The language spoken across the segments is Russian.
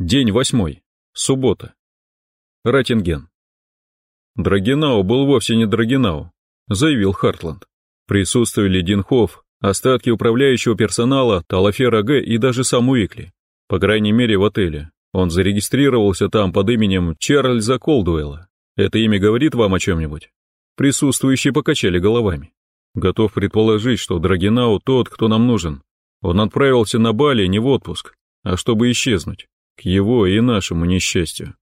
День восьмой. Суббота. Ратинген. Драгенау был вовсе не Драгенау, заявил Хартланд. Присутствовали Динхоф, остатки управляющего персонала, Талафера Г и даже сам Уикли. По крайней мере в отеле. Он зарегистрировался там под именем Чарльза Колдуэлла. Это имя говорит вам о чем-нибудь? Присутствующие покачали головами. Готов предположить, что Драгенау тот, кто нам нужен. Он отправился на Бали не в отпуск, а чтобы исчезнуть к его и нашему несчастью.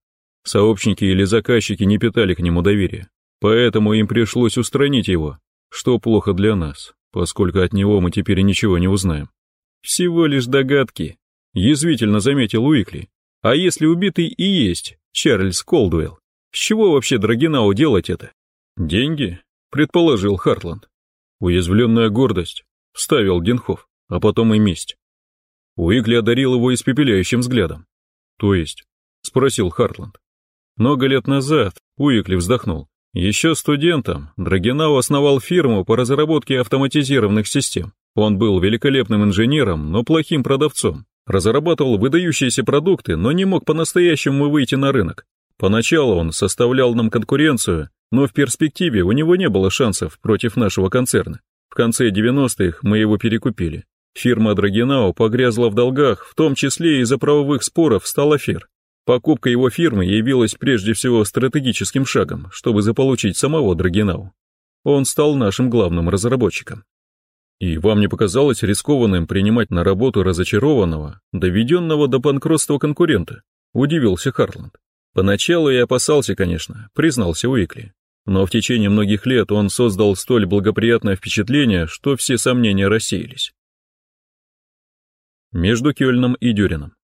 Сообщники или заказчики не питали к нему доверия, поэтому им пришлось устранить его, что плохо для нас, поскольку от него мы теперь ничего не узнаем. Всего лишь догадки, язвительно заметил Уикли. А если убитый и есть Чарльз Колдуэлл, с чего вообще Драгинау делать это? Деньги, предположил Хартланд. Уязвленная гордость, вставил Динхоф, а потом и месть. Уикли одарил его испепеляющим взглядом. «То есть?» — спросил Хартланд. Много лет назад Уикли вздохнул. Еще студентом Драгенау основал фирму по разработке автоматизированных систем. Он был великолепным инженером, но плохим продавцом. Разрабатывал выдающиеся продукты, но не мог по-настоящему выйти на рынок. Поначалу он составлял нам конкуренцию, но в перспективе у него не было шансов против нашего концерна. В конце 90-х мы его перекупили. Фирма Драгинау погрязла в долгах, в том числе из-за правовых споров с Талафер. Покупка его фирмы явилась прежде всего стратегическим шагом, чтобы заполучить самого Драгинау. Он стал нашим главным разработчиком. И вам не показалось рискованным принимать на работу разочарованного, доведенного до банкротства конкурента? Удивился Харланд. Поначалу я опасался, конечно, признался Уикли. Но в течение многих лет он создал столь благоприятное впечатление, что все сомнения рассеялись между Кёльном и Дюрином.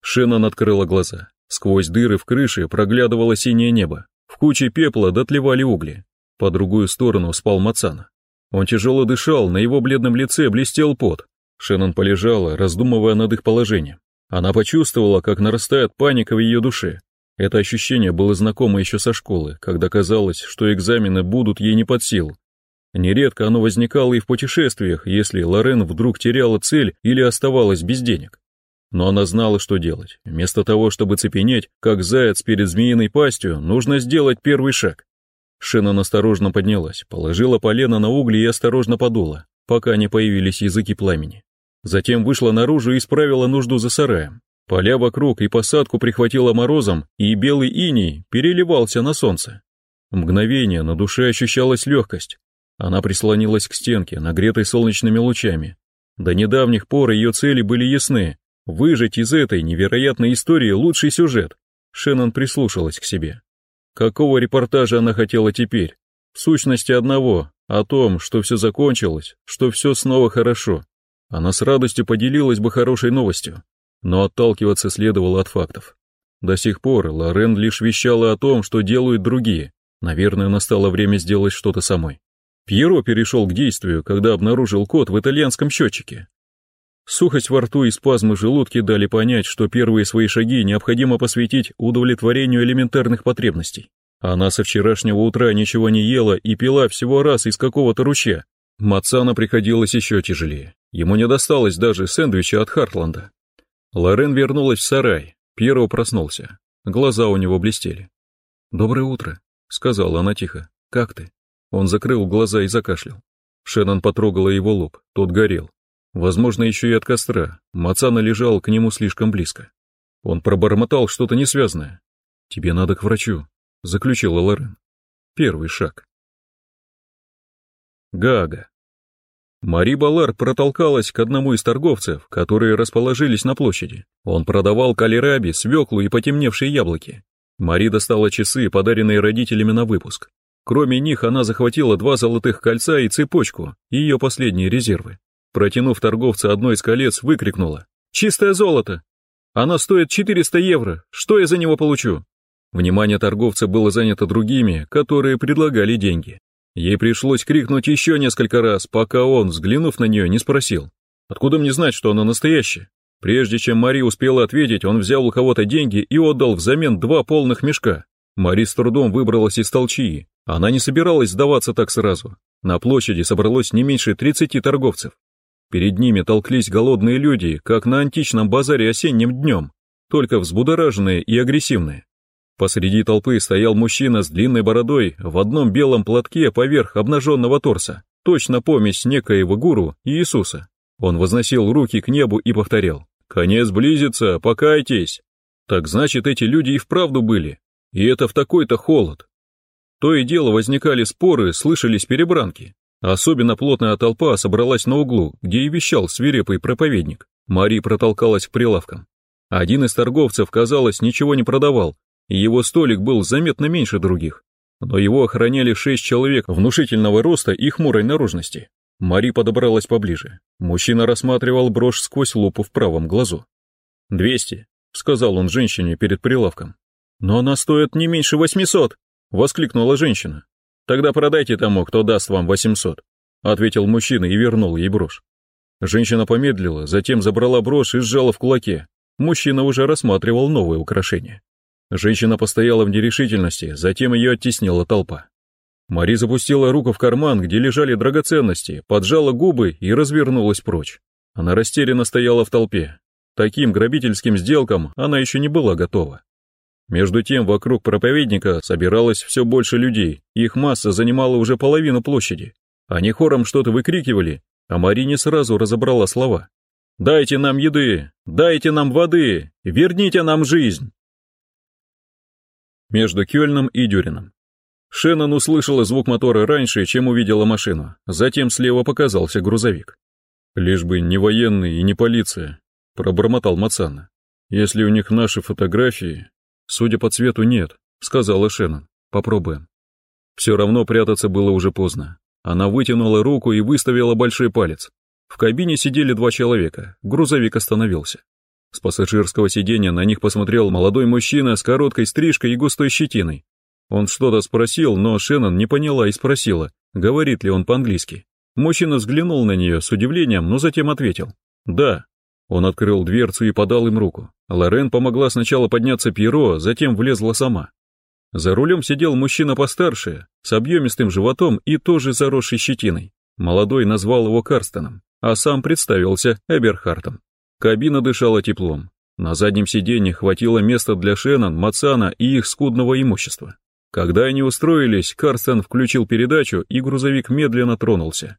Шеннон открыла глаза. Сквозь дыры в крыше проглядывало синее небо. В куче пепла дотлевали угли. По другую сторону спал Мацана. Он тяжело дышал, на его бледном лице блестел пот. Шеннон полежала, раздумывая над их положением. Она почувствовала, как нарастает паника в ее душе. Это ощущение было знакомо еще со школы, когда казалось, что экзамены будут ей не под силу, Нередко оно возникало и в путешествиях, если Лорен вдруг теряла цель или оставалась без денег. Но она знала, что делать. Вместо того, чтобы цепенеть, как заяц перед змеиной пастью, нужно сделать первый шаг. Шена осторожно поднялась, положила полено на угли и осторожно подула, пока не появились языки пламени. Затем вышла наружу и исправила нужду за сараем. Поля вокруг и посадку прихватило морозом, и белый иней переливался на солнце. Мгновение на душе ощущалась легкость, она прислонилась к стенке, нагретой солнечными лучами. До недавних пор ее цели были ясны. Выжать из этой невероятной истории лучший сюжет. Шеннон прислушалась к себе. Какого репортажа она хотела теперь? В сущности одного, о том, что все закончилось, что все снова хорошо. Она с радостью поделилась бы хорошей новостью, но отталкиваться следовало от фактов. До сих пор Лорен лишь вещала о том, что делают другие. Наверное, настало время сделать что-то самой. Пьеро перешел к действию, когда обнаружил код в итальянском счетчике. Сухость во рту и спазмы в желудке дали понять, что первые свои шаги необходимо посвятить удовлетворению элементарных потребностей. Она со вчерашнего утра ничего не ела и пила всего раз из какого-то ручья. Мацана приходилось еще тяжелее. Ему не досталось даже сэндвича от Хартланда. Лорен вернулась в сарай. Пьеро проснулся. Глаза у него блестели. «Доброе утро», — сказала она тихо. «Как ты?» Он закрыл глаза и закашлял. Шеннон потрогала его лоб, тот горел. Возможно, еще и от костра. Мацана лежал к нему слишком близко. Он пробормотал что-то несвязное. «Тебе надо к врачу», — заключила Лорен. Первый шаг. Гага. Мари Балар протолкалась к одному из торговцев, которые расположились на площади. Он продавал калераби, свеклу и потемневшие яблоки. Мари достала часы, подаренные родителями на выпуск. Кроме них она захватила два золотых кольца и цепочку, ее последние резервы. Протянув торговца одно из колец, выкрикнула. «Чистое золото! Оно стоит 400 евро! Что я за него получу?» Внимание торговца было занято другими, которые предлагали деньги. Ей пришлось крикнуть еще несколько раз, пока он, взглянув на нее, не спросил. «Откуда мне знать, что оно настоящее?» Прежде чем Мари успела ответить, он взял у кого-то деньги и отдал взамен два полных мешка. Мари с трудом выбралась из толчии. Она не собиралась сдаваться так сразу. На площади собралось не меньше 30 торговцев. Перед ними толклись голодные люди, как на античном базаре осенним днем. только взбудораженные и агрессивные. Посреди толпы стоял мужчина с длинной бородой в одном белом платке поверх обнаженного торса, точно помесь некоего гуру Иисуса. Он возносил руки к небу и повторял «Конец близится, покайтесь!» Так значит, эти люди и вправду были, и это в такой-то холод. То и дело возникали споры, слышались перебранки. Особенно плотная толпа собралась на углу, где и вещал свирепый проповедник. Мари протолкалась к прилавкам. Один из торговцев, казалось, ничего не продавал, и его столик был заметно меньше других. Но его охраняли шесть человек внушительного роста и хмурой наружности. Мари подобралась поближе. Мужчина рассматривал брошь сквозь лупу в правом глазу. «Двести», — сказал он женщине перед прилавком. «Но она стоит не меньше восьмисот», — воскликнула женщина. «Тогда продайте тому, кто даст вам восемьсот», — ответил мужчина и вернул ей брошь. Женщина помедлила, затем забрала брошь и сжала в кулаке. Мужчина уже рассматривал новые украшения. Женщина постояла в нерешительности, затем ее оттеснила толпа. Мари запустила руку в карман, где лежали драгоценности, поджала губы и развернулась прочь. Она растерянно стояла в толпе. Таким грабительским сделкам она еще не была готова. Между тем вокруг проповедника собиралось все больше людей, их масса занимала уже половину площади. Они хором что-то выкрикивали, а Мари не сразу разобрала слова. «Дайте нам еды! Дайте нам воды! Верните нам жизнь!» Между Кёльном и Дюрином. Шеннон услышала звук мотора раньше, чем увидела машину, затем слева показался грузовик. «Лишь бы не военные и не полиция», — пробормотал Мацана. «Если у них наши фотографии...» «Судя по цвету, нет», — сказала Шеннон. «Попробуем». Все равно прятаться было уже поздно. Она вытянула руку и выставила большой палец. В кабине сидели два человека, грузовик остановился. С пассажирского сиденья на них посмотрел молодой мужчина с короткой стрижкой и густой щетиной. Он что-то спросил, но Шеннон не поняла и спросила, говорит ли он по-английски. Мужчина взглянул на нее с удивлением, но затем ответил «Да». Он открыл дверцу и подал им руку. Лорен помогла сначала подняться Пьеро, затем влезла сама. За рулем сидел мужчина постарше, с объемистым животом и тоже заросшей щетиной. Молодой назвал его Карстоном, а сам представился Эберхартом. Кабина дышала теплом. На заднем сиденье хватило места для Шеннон, Мацана и их скудного имущества. Когда они устроились, Карстен включил передачу, и грузовик медленно тронулся.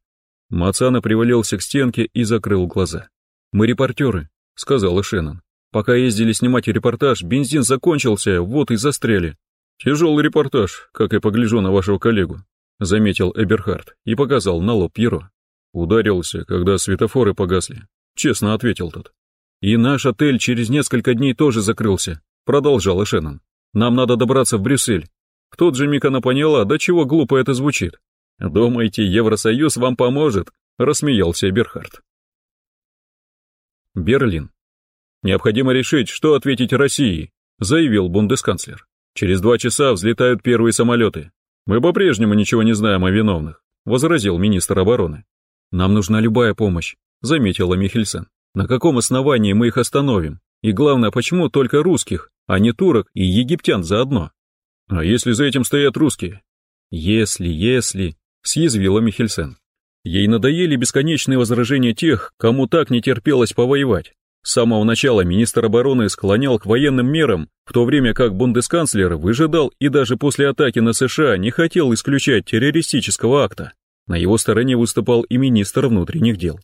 Мацана привалился к стенке и закрыл глаза. «Мы репортеры», — сказала Шеннон. «Пока ездили снимать репортаж, бензин закончился, вот и застряли». «Тяжелый репортаж, как я погляжу на вашего коллегу», — заметил Эберхард и показал на лоб Пьеро. Ударился, когда светофоры погасли. Честно ответил тот. «И наш отель через несколько дней тоже закрылся», — продолжал Шеннон. «Нам надо добраться в Брюссель». В тот же миг она поняла, до чего глупо это звучит. «Думаете, Евросоюз вам поможет?» — рассмеялся Берхард. Берлин. «Необходимо решить, что ответить России», — заявил бундесканцлер. «Через два часа взлетают первые самолеты. Мы по-прежнему ничего не знаем о виновных», — возразил министр обороны. «Нам нужна любая помощь заметила Михельсен. На каком основании мы их остановим? И главное, почему только русских, а не турок и египтян заодно? А если за этим стоят русские? Если, если, съязвила Михельсен. Ей надоели бесконечные возражения тех, кому так не терпелось повоевать. С самого начала министр обороны склонял к военным мерам, в то время как бундесканцлер выжидал и даже после атаки на США не хотел исключать террористического акта. На его стороне выступал и министр внутренних дел.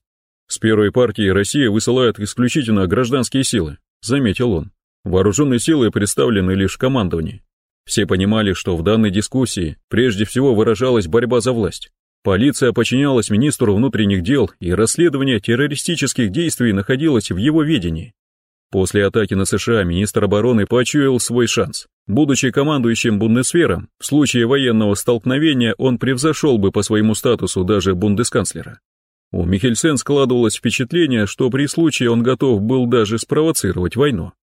С первой партии Россия высылает исключительно гражданские силы, заметил он. Вооруженные силы представлены лишь в командовании. Все понимали, что в данной дискуссии прежде всего выражалась борьба за власть. Полиция подчинялась министру внутренних дел, и расследование террористических действий находилось в его ведении. После атаки на США министр обороны почуял свой шанс. Будучи командующим Бундесвером, в случае военного столкновения он превзошел бы по своему статусу даже бундесканцлера. У Михельсен складывалось впечатление, что при случае он готов был даже спровоцировать войну.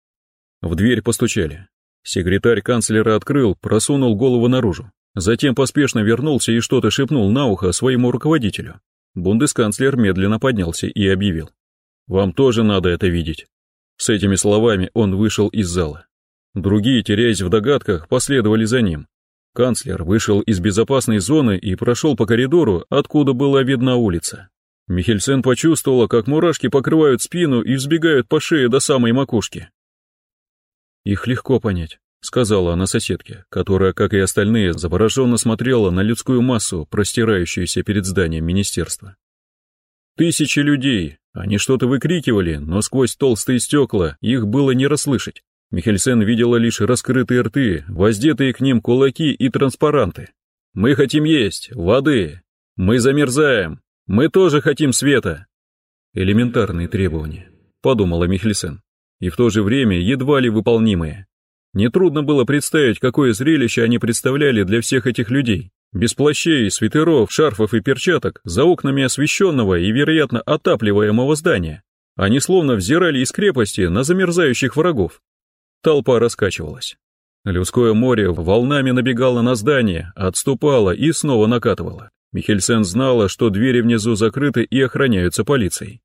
В дверь постучали. Секретарь канцлера открыл, просунул голову наружу. Затем поспешно вернулся и что-то шепнул на ухо своему руководителю. Бундесканцлер медленно поднялся и объявил. «Вам тоже надо это видеть». С этими словами он вышел из зала. Другие, теряясь в догадках, последовали за ним. Канцлер вышел из безопасной зоны и прошел по коридору, откуда была видна улица. Михельсен почувствовала, как мурашки покрывают спину и взбегают по шее до самой макушки. Их легко понять, сказала она соседке, которая, как и остальные, завороженно смотрела на людскую массу, простирающуюся перед зданием министерства. Тысячи людей, они что-то выкрикивали, но сквозь толстые стекла их было не расслышать. Михельсен видела лишь раскрытые рты, воздетые к ним кулаки и транспаранты. «Мы хотим есть, воды! Мы замерзаем! Мы тоже хотим света!» Элементарные требования, подумала Михельсен, и в то же время едва ли выполнимые. Нетрудно было представить, какое зрелище они представляли для всех этих людей. Без плащей, свитеров, шарфов и перчаток, за окнами освещенного и, вероятно, отапливаемого здания. Они словно взирали из крепости на замерзающих врагов. Толпа раскачивалась. Людское море волнами набегало на здание, отступало и снова накатывало. Михельсен знала, что двери внизу закрыты и охраняются полицией.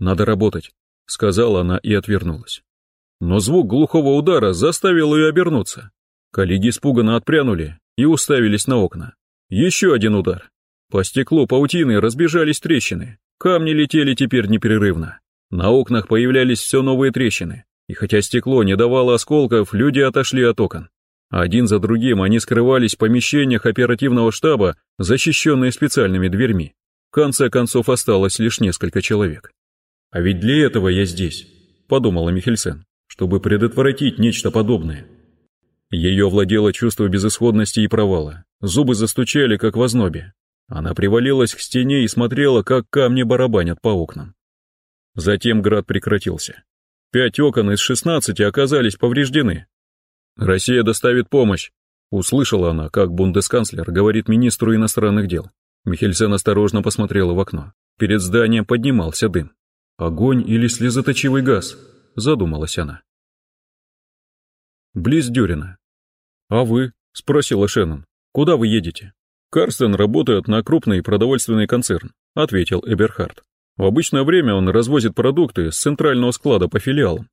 «Надо работать», — сказала она и отвернулась. Но звук глухого удара заставил ее обернуться. Коллеги испуганно отпрянули и уставились на окна. Еще один удар. По стеклу паутины разбежались трещины. Камни летели теперь непрерывно. На окнах появлялись все новые трещины. И хотя стекло не давало осколков, люди отошли от окон. Один за другим они скрывались в помещениях оперативного штаба, защищенные специальными дверьми. В конце концов осталось лишь несколько человек. «А ведь для этого я здесь», — подумала Михельсен, «чтобы предотвратить нечто подобное». Ее владело чувство безысходности и провала. Зубы застучали, как в ознобе. Она привалилась к стене и смотрела, как камни барабанят по окнам. Затем град прекратился. Пять окон из шестнадцати оказались повреждены, «Россия доставит помощь», — услышала она, как бундесканцлер говорит министру иностранных дел. Михельсен осторожно посмотрела в окно. Перед зданием поднимался дым. «Огонь или слезоточивый газ?» — задумалась она. Близ Дюрина. «А вы?» — спросила Шеннон. «Куда вы едете?» «Карстен работает на крупный продовольственный концерн», — ответил Эберхард. «В обычное время он развозит продукты с центрального склада по филиалам.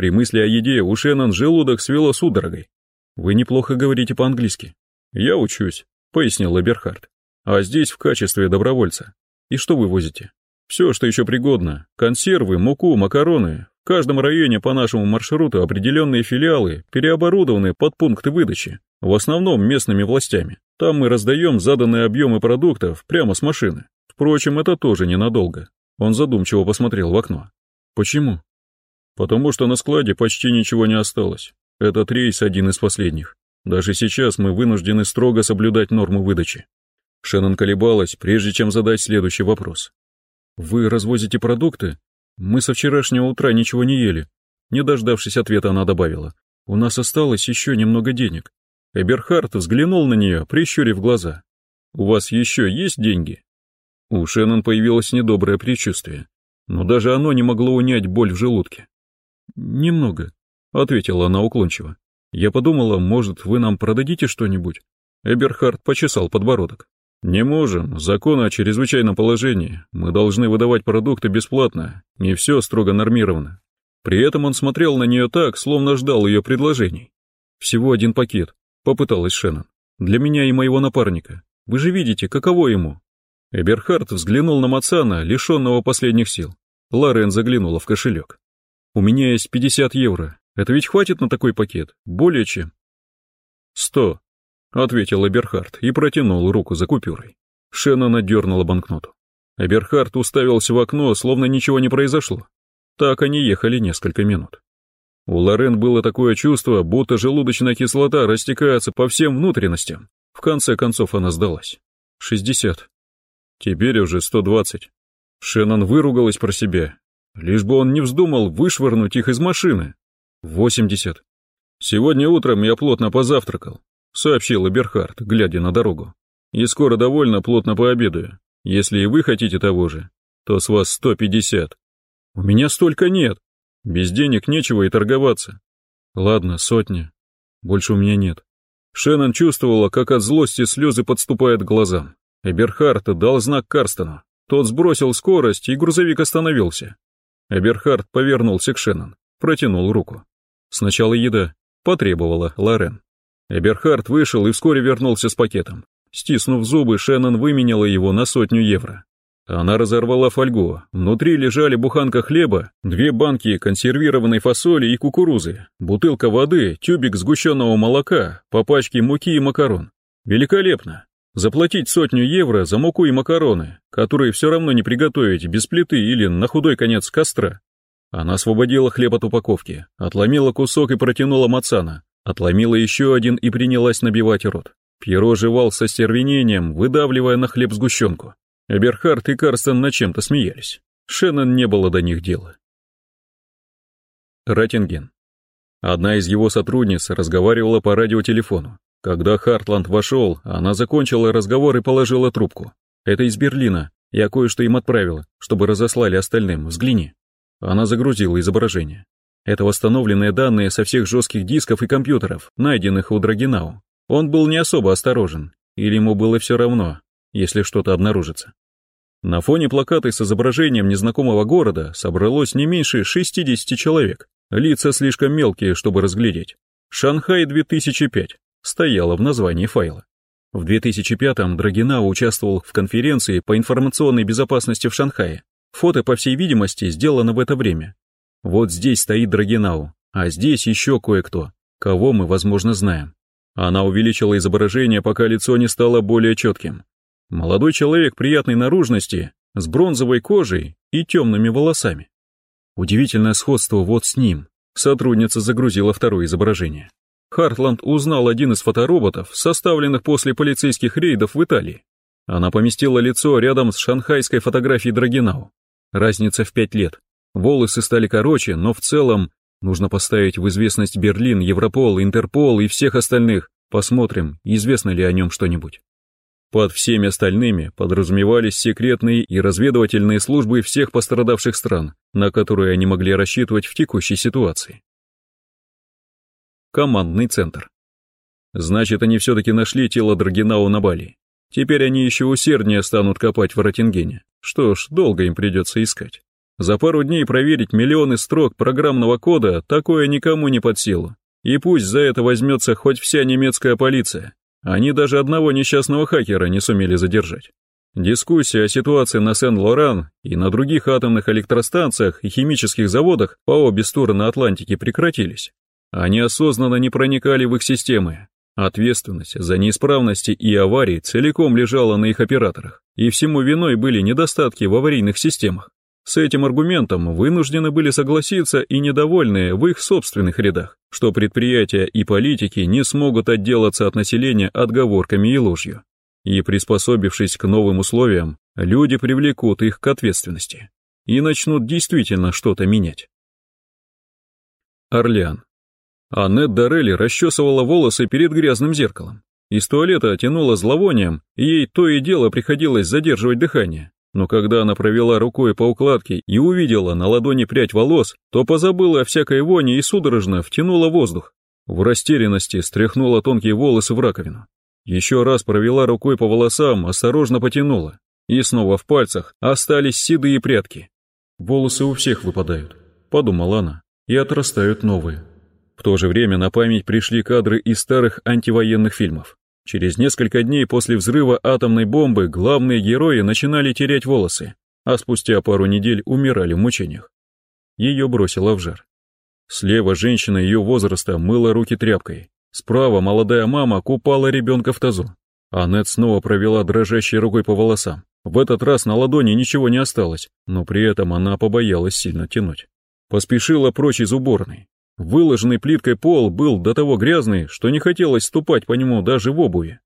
При мысли о еде у Шеннон желудок свело судорогой. «Вы неплохо говорите по-английски». «Я учусь», — пояснил Эберхард. «А здесь в качестве добровольца. И что вы возите?» «Все, что еще пригодно. Консервы, муку, макароны. В каждом районе по нашему маршруту определенные филиалы переоборудованы под пункты выдачи, в основном местными властями. Там мы раздаем заданные объемы продуктов прямо с машины. Впрочем, это тоже ненадолго». Он задумчиво посмотрел в окно. «Почему?» Потому что на складе почти ничего не осталось. Этот рейс один из последних. Даже сейчас мы вынуждены строго соблюдать норму выдачи. Шеннон колебалась, прежде чем задать следующий вопрос. «Вы развозите продукты? Мы со вчерашнего утра ничего не ели». Не дождавшись ответа, она добавила. «У нас осталось еще немного денег». Эберхард взглянул на нее, прищурив глаза. «У вас еще есть деньги?» У Шеннон появилось недоброе предчувствие, но даже оно не могло унять боль в желудке. «Немного», — ответила она уклончиво. «Я подумала, может, вы нам продадите что-нибудь?» Эберхард почесал подбородок. «Не можем. Закон о чрезвычайном положении. Мы должны выдавать продукты бесплатно. Не все строго нормировано». При этом он смотрел на нее так, словно ждал ее предложений. «Всего один пакет», — попыталась Шеннон. «Для меня и моего напарника. Вы же видите, каково ему». Эберхард взглянул на Мацана, лишенного последних сил. Лорен заглянула в кошелек. У меня есть 50 евро. Это ведь хватит на такой пакет? Более чем. Сто, ответил Эберхард и протянул руку за купюрой. Шеннон отдернула банкноту. Эберхард уставился в окно, словно ничего не произошло. Так они ехали несколько минут. У Лорен было такое чувство, будто желудочная кислота растекается по всем внутренностям. В конце концов она сдалась. Шестьдесят. Теперь уже сто двадцать. Шеннон выругалась про себя Лишь бы он не вздумал вышвырнуть их из машины. Восемьдесят. Сегодня утром я плотно позавтракал, сообщил Эберхард, глядя на дорогу. И скоро довольно плотно пообедаю. Если и вы хотите того же, то с вас сто пятьдесят. У меня столько нет. Без денег нечего и торговаться. Ладно, сотня. Больше у меня нет. Шеннон чувствовала, как от злости слезы подступают к глазам. Эберхард дал знак Карстону. Тот сбросил скорость, и грузовик остановился. Эберхард повернулся к Шеннон, протянул руку. Сначала еда, потребовала Лорен. Эберхард вышел и вскоре вернулся с пакетом. Стиснув зубы, Шеннон выменяла его на сотню евро. Она разорвала фольгу. Внутри лежали буханка хлеба, две банки консервированной фасоли и кукурузы, бутылка воды, тюбик сгущенного молока, по пачке муки и макарон. Великолепно. Заплатить сотню евро за муку и макароны, которые все равно не приготовить без плиты или на худой конец костра. Она освободила хлеб от упаковки, отломила кусок и протянула Мацана, отломила еще один и принялась набивать рот. Пьеро жевал со стервенением, выдавливая на хлеб сгущенку. Эберхард и Карстен над чем-то смеялись. Шеннон не было до них дела. Раттинген. Одна из его сотрудниц разговаривала по радиотелефону. Когда Хартланд вошел, она закончила разговор и положила трубку. «Это из Берлина. Я кое-что им отправила, чтобы разослали остальным. Взгляни». Она загрузила изображение. Это восстановленные данные со всех жестких дисков и компьютеров, найденных у Драгинау. Он был не особо осторожен, или ему было все равно, если что-то обнаружится. На фоне плаката с изображением незнакомого города собралось не меньше 60 человек. Лица слишком мелкие, чтобы разглядеть. «Шанхай 2005» стояло в названии файла. В 2005-м Драгинау участвовал в конференции по информационной безопасности в Шанхае. Фото, по всей видимости, сделано в это время. Вот здесь стоит Драгинау, а здесь еще кое-кто, кого мы, возможно, знаем. Она увеличила изображение, пока лицо не стало более четким. Молодой человек приятной наружности, с бронзовой кожей и темными волосами. Удивительное сходство вот с ним. Сотрудница загрузила второе изображение. Хартланд узнал один из фотороботов, составленных после полицейских рейдов в Италии. Она поместила лицо рядом с шанхайской фотографией Драгинау. Разница в пять лет. Волосы стали короче, но в целом нужно поставить в известность Берлин, Европол, Интерпол и всех остальных. Посмотрим, известно ли о нем что-нибудь. Под всеми остальными подразумевались секретные и разведывательные службы всех пострадавших стран, на которые они могли рассчитывать в текущей ситуации. Командный центр. Значит, они все-таки нашли тело Драгинау на Бали. Теперь они еще усерднее станут копать в Ротингене. Что ж, долго им придется искать. За пару дней проверить миллионы строк программного кода такое никому не под силу. И пусть за это возьмется хоть вся немецкая полиция, они даже одного несчастного хакера не сумели задержать. Дискуссии о ситуации на Сен-Лоран и на других атомных электростанциях и химических заводах по обе стороны Атлантики прекратились. Они осознанно не проникали в их системы. Ответственность за неисправности и аварии целиком лежала на их операторах, и всему виной были недостатки в аварийных системах. С этим аргументом вынуждены были согласиться и недовольные в их собственных рядах, что предприятия и политики не смогут отделаться от населения отговорками и ложью. И приспособившись к новым условиям, люди привлекут их к ответственности и начнут действительно что-то менять. Орлеан. Аннет Дорелли расчесывала волосы перед грязным зеркалом. Из туалета тянуло зловонием, и ей то и дело приходилось задерживать дыхание. Но когда она провела рукой по укладке и увидела на ладони прядь волос, то позабыла о всякой воне и судорожно втянула воздух. В растерянности стряхнула тонкие волосы в раковину. Еще раз провела рукой по волосам, осторожно потянула. И снова в пальцах остались седые прядки. «Волосы у всех выпадают», — подумала она, — «и отрастают новые». В то же время на память пришли кадры из старых антивоенных фильмов. Через несколько дней после взрыва атомной бомбы главные герои начинали терять волосы, а спустя пару недель умирали в мучениях. Ее бросило в жар. Слева женщина ее возраста мыла руки тряпкой. Справа молодая мама купала ребенка в тазу. Аннет снова провела дрожащей рукой по волосам. В этот раз на ладони ничего не осталось, но при этом она побоялась сильно тянуть. Поспешила прочь из уборной. Выложенный плиткой пол был до того грязный, что не хотелось ступать по нему даже в обуви.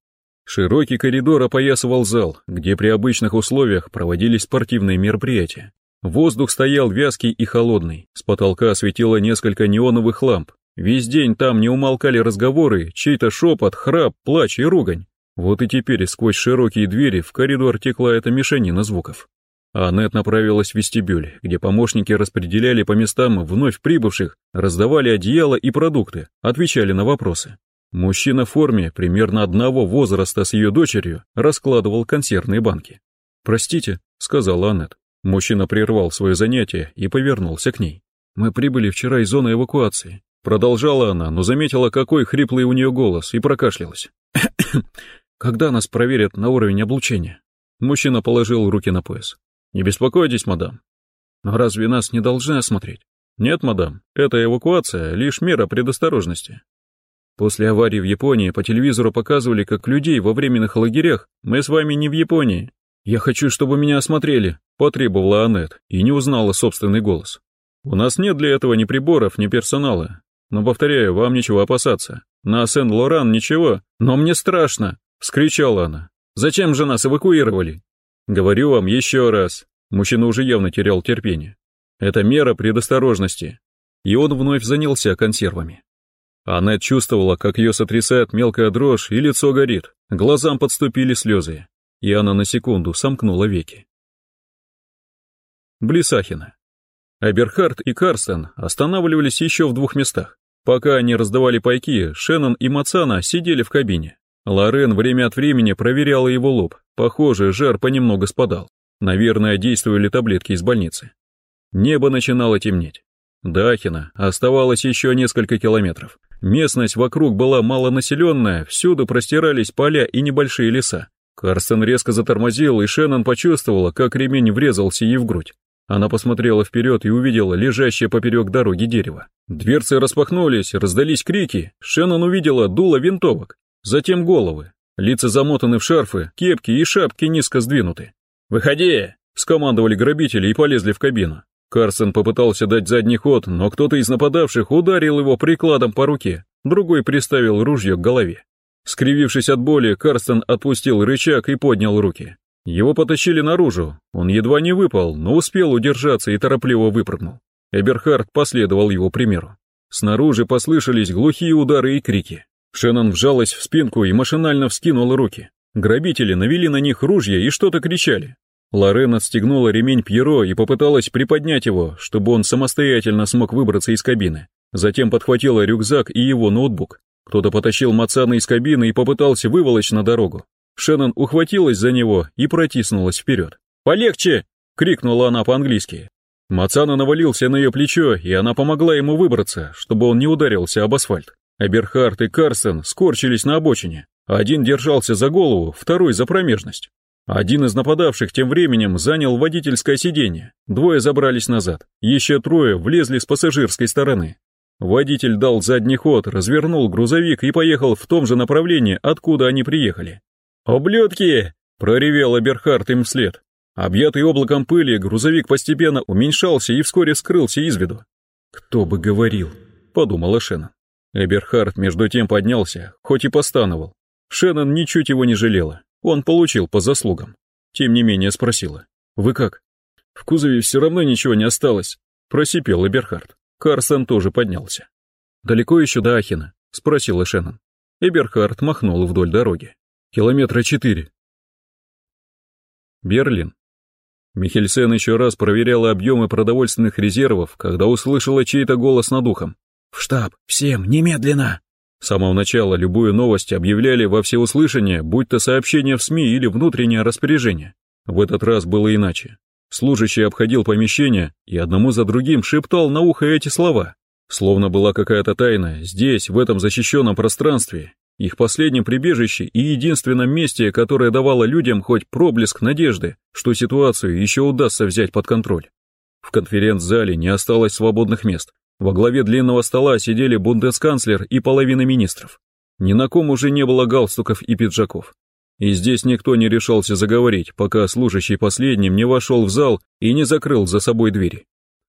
Широкий коридор опоясывал зал, где при обычных условиях проводились спортивные мероприятия. Воздух стоял вязкий и холодный, с потолка светило несколько неоновых ламп. Весь день там не умолкали разговоры, чей-то шепот, храп, плач и ругань. Вот и теперь сквозь широкие двери в коридор текла эта мешанина звуков. Аннет направилась в вестибюль, где помощники распределяли по местам вновь прибывших, раздавали одеяло и продукты, отвечали на вопросы. Мужчина в форме, примерно одного возраста с ее дочерью, раскладывал консервные банки. «Простите», — сказала Аннет. Мужчина прервал свое занятие и повернулся к ней. «Мы прибыли вчера из зоны эвакуации». Продолжала она, но заметила, какой хриплый у нее голос, и прокашлялась. «Когда нас проверят на уровень облучения?» Мужчина положил руки на пояс. Не беспокойтесь, мадам. Но разве нас не должны осмотреть? Нет, мадам, эта эвакуация — лишь мера предосторожности. После аварии в Японии по телевизору показывали, как людей во временных лагерях. Мы с вами не в Японии. Я хочу, чтобы меня осмотрели, потребовала Аннет и не узнала собственный голос. У нас нет для этого ни приборов, ни персонала. Но, повторяю, вам ничего опасаться. На Сен-Лоран ничего, но мне страшно, вскричала она. Зачем же нас эвакуировали? Говорю вам еще раз. Мужчина уже явно терял терпение. Это мера предосторожности. И он вновь занялся консервами. Аннет чувствовала, как ее сотрясает мелкая дрожь, и лицо горит, глазам подступили слезы, и она на секунду сомкнула веки. Блисахина. Эберхард и Карстен останавливались еще в двух местах. Пока они раздавали пайки, Шеннон и Мацана сидели в кабине. Лорен время от времени проверяла его лоб. Похоже, жар понемногу спадал. Наверное, действовали таблетки из больницы. Небо начинало темнеть. До Ахина оставалось еще несколько километров. Местность вокруг была малонаселенная, всюду простирались поля и небольшие леса. Карстен резко затормозил, и Шеннон почувствовала, как ремень врезался ей в грудь. Она посмотрела вперед и увидела лежащее поперек дороги дерево. Дверцы распахнулись, раздались крики. Шеннон увидела дуло винтовок, затем головы. Лица замотаны в шарфы, кепки и шапки низко сдвинуты. «Выходи!» — скомандовали грабители и полезли в кабину. Карсон попытался дать задний ход, но кто-то из нападавших ударил его прикладом по руке, другой приставил ружье к голове. Скривившись от боли, Карстен отпустил рычаг и поднял руки. Его потащили наружу, он едва не выпал, но успел удержаться и торопливо выпрыгнул. Эберхард последовал его примеру. Снаружи послышались глухие удары и крики. Шеннон вжалась в спинку и машинально вскинула руки. Грабители навели на них ружья и что-то кричали. Лорен отстегнула ремень Пьеро и попыталась приподнять его, чтобы он самостоятельно смог выбраться из кабины. Затем подхватила рюкзак и его ноутбук. Кто-то потащил Мацана из кабины и попытался выволочь на дорогу. Шеннон ухватилась за него и протиснулась вперед. «Полегче!» — крикнула она по-английски. Мацана навалился на ее плечо, и она помогла ему выбраться, чтобы он не ударился об асфальт. Аберхард и Карсен скорчились на обочине. Один держался за голову, второй за промежность. Один из нападавших тем временем занял водительское сиденье, двое забрались назад, еще трое влезли с пассажирской стороны. Водитель дал задний ход, развернул грузовик и поехал в том же направлении, откуда они приехали. «Ублюдки!» — проревел Аберхард им вслед. Объятый облаком пыли, грузовик постепенно уменьшался и вскоре скрылся из виду. «Кто бы говорил», — подумала Шеннон. Эберхард между тем поднялся, хоть и постановал. Шеннон ничуть его не жалела. Он получил по заслугам. Тем не менее спросила. «Вы как?» «В кузове все равно ничего не осталось», — просипел Эберхард. Карсон тоже поднялся. «Далеко еще до Ахина?» — спросила Шеннон. Эберхард махнул вдоль дороги. «Километра четыре». Берлин. Михельсен еще раз проверяла объемы продовольственных резервов, когда услышала чей-то голос над ухом. «В штаб! Всем! Немедленно!» С самого начала любую новость объявляли во всеуслышание, будь то сообщение в СМИ или внутреннее распоряжение. В этот раз было иначе. Служащий обходил помещение и одному за другим шептал на ухо эти слова. Словно была какая-то тайна, здесь, в этом защищенном пространстве, их последнем прибежище и единственном месте, которое давало людям хоть проблеск надежды, что ситуацию еще удастся взять под контроль. В конференц-зале не осталось свободных мест, во главе длинного стола сидели бундесканцлер и половина министров. Ни на ком уже не было галстуков и пиджаков. И здесь никто не решался заговорить, пока служащий последним не вошел в зал и не закрыл за собой двери.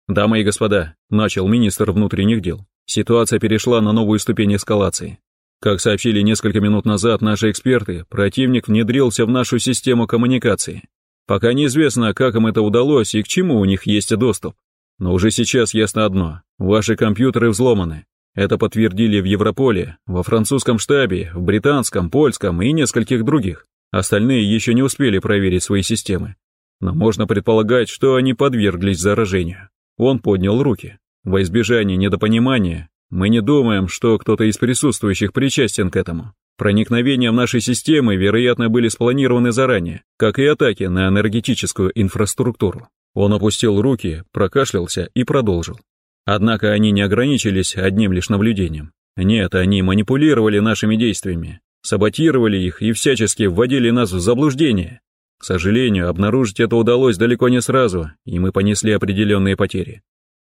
«Дамы и господа», — начал министр внутренних дел, ситуация перешла на новую ступень эскалации. Как сообщили несколько минут назад наши эксперты, противник внедрился в нашу систему коммуникации. Пока неизвестно, как им это удалось и к чему у них есть доступ. Но уже сейчас ясно одно. Ваши компьютеры взломаны. Это подтвердили в Европоле, во французском штабе, в британском, польском и нескольких других. Остальные еще не успели проверить свои системы. Но можно предполагать, что они подверглись заражению. Он поднял руки. Во избежание недопонимания, мы не думаем, что кто-то из присутствующих причастен к этому. Проникновения в наши системы, вероятно, были спланированы заранее, как и атаки на энергетическую инфраструктуру. Он опустил руки, прокашлялся и продолжил. Однако они не ограничились одним лишь наблюдением. Нет, они манипулировали нашими действиями, саботировали их и всячески вводили нас в заблуждение. К сожалению, обнаружить это удалось далеко не сразу, и мы понесли определенные потери.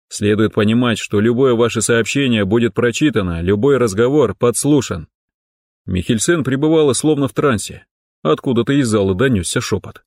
Следует понимать, что любое ваше сообщение будет прочитано, любой разговор подслушан. Михельсен пребывала словно в трансе. Откуда-то из зала донесся шепот.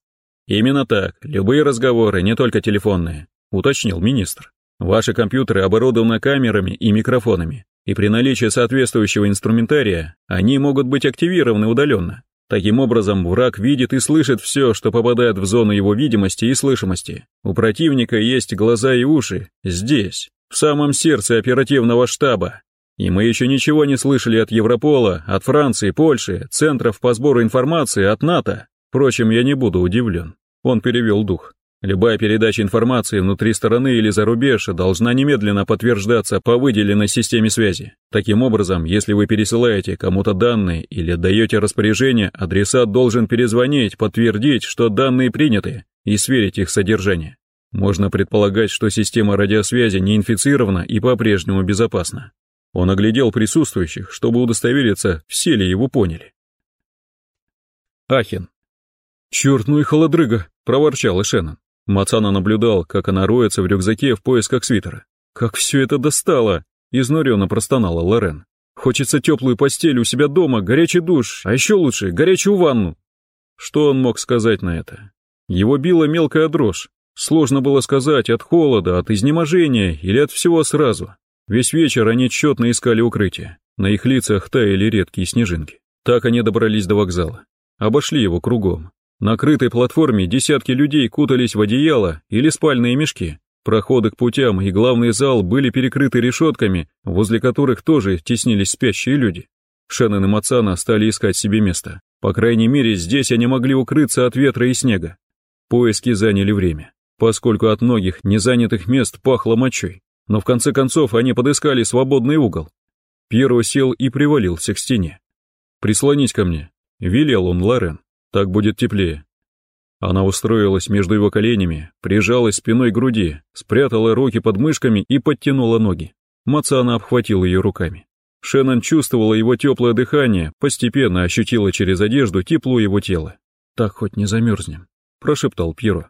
«Именно так, любые разговоры, не только телефонные», — уточнил министр. «Ваши компьютеры оборудованы камерами и микрофонами, и при наличии соответствующего инструментария они могут быть активированы удаленно. Таким образом, враг видит и слышит все, что попадает в зону его видимости и слышимости. У противника есть глаза и уши, здесь, в самом сердце оперативного штаба. И мы еще ничего не слышали от Европола, от Франции, Польши, центров по сбору информации, от НАТО. Впрочем, я не буду удивлен. Он перевел дух. Любая передача информации внутри страны или за рубеж должна немедленно подтверждаться по выделенной системе связи. Таким образом, если вы пересылаете кому-то данные или даете распоряжение, адресат должен перезвонить, подтвердить, что данные приняты, и сверить их содержание. Можно предполагать, что система радиосвязи не инфицирована и по-прежнему безопасна. Он оглядел присутствующих, чтобы удостовериться, все ли его поняли. Ахин. «Черт, ну и холодрыга!» — проворчал Шеннон. Мацана наблюдал, как она роется в рюкзаке в поисках свитера. «Как все это достало!» — изнуренно простонала Лорен. «Хочется теплую постель у себя дома, горячий душ, а еще лучше горячую ванну!» Что он мог сказать на это? Его била мелкая дрожь. Сложно было сказать, от холода, от изнеможения или от всего сразу. Весь вечер они тщетно искали укрытие. На их лицах таяли редкие снежинки. Так они добрались до вокзала. Обошли его кругом. На крытой платформе десятки людей кутались в одеяло или спальные мешки. Проходы к путям и главный зал были перекрыты решетками, возле которых тоже теснились спящие люди. Шеннон и Мацана стали искать себе место. По крайней мере, здесь они могли укрыться от ветра и снега. Поиски заняли время, поскольку от многих незанятых мест пахло мочой. Но в конце концов они подыскали свободный угол. Пьеро сел и привалился к стене. «Прислонись ко мне», — велел он Лорен. Так будет теплее. Она устроилась между его коленями, прижалась спиной к груди, спрятала руки под мышками и подтянула ноги. Мацана обхватил ее руками. Шеннон чувствовала его теплое дыхание, постепенно ощутила через одежду тепло его тела. «Так хоть не замерзнем», — прошептал Пьеро.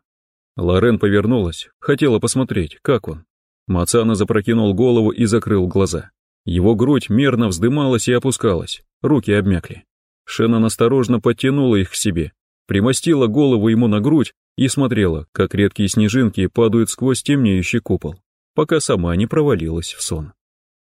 Лорен повернулась, хотела посмотреть, как он. Мацана запрокинул голову и закрыл глаза. Его грудь мерно вздымалась и опускалась, руки обмякли. Шеннон осторожно подтянула их к себе, примостила голову ему на грудь и смотрела, как редкие снежинки падают сквозь темнеющий купол, пока сама не провалилась в сон.